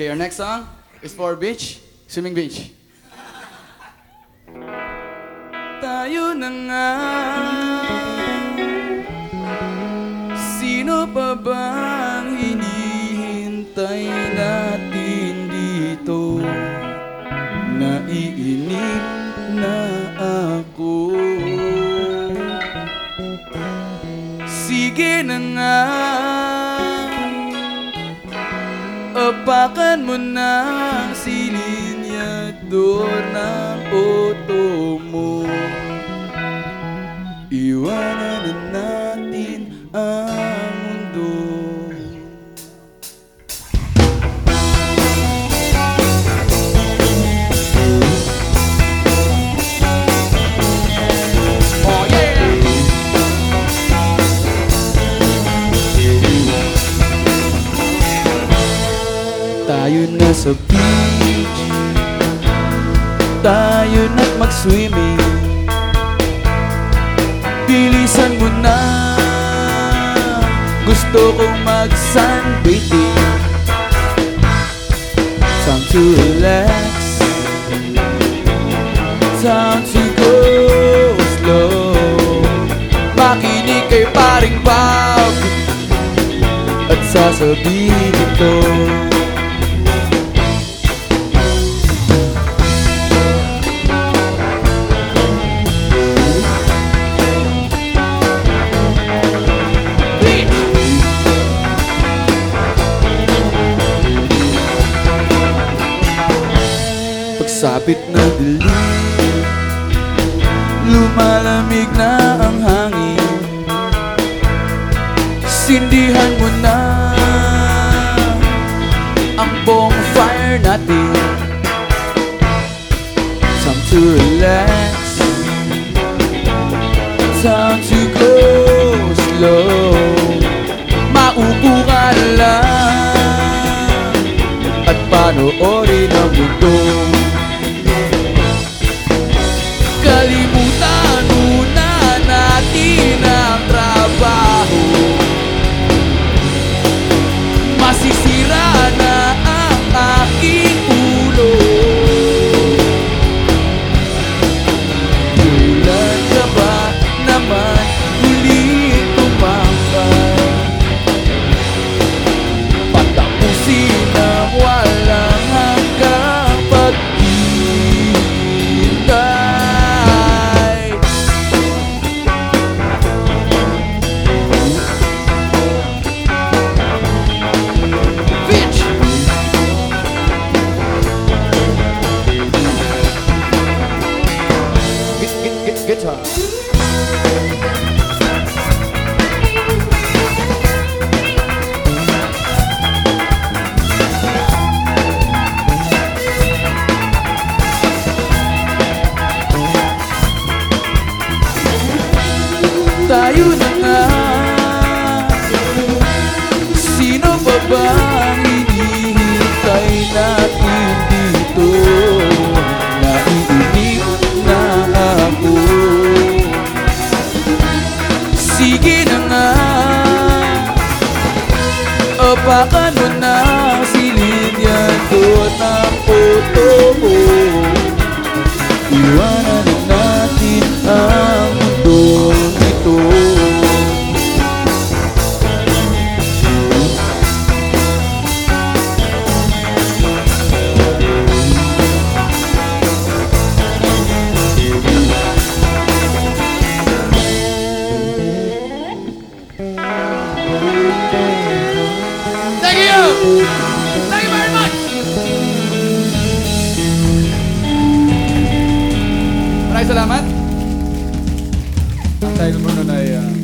Okay, our next song is for beach, swimming beach. Tayo na nga Sino pa bang hinihintay natin dito? Naiinip na ako Sige na nga Apakan mo na si linyador ng auto Tayo na sa beach. Tayo na't mag-swimming. Bilisan mo na. Gusto kong mag-sunbathing. Time to relax. Time to go slow. Makinig kay paring Bob At sasabihin ito Pagsapit na dilim. Lumalamig na ang hangin. Sindihan mo na Ang bonfire natin. Time to relax. Time to go slow. Maupo ka lang At panoorin ang mundo Tayo na nga Sino ba ba Sige na nga. Apakan mo na si linyado ng puto Thank you! Thank you very much! Maraming salamat. Ang title mo nun ay uh,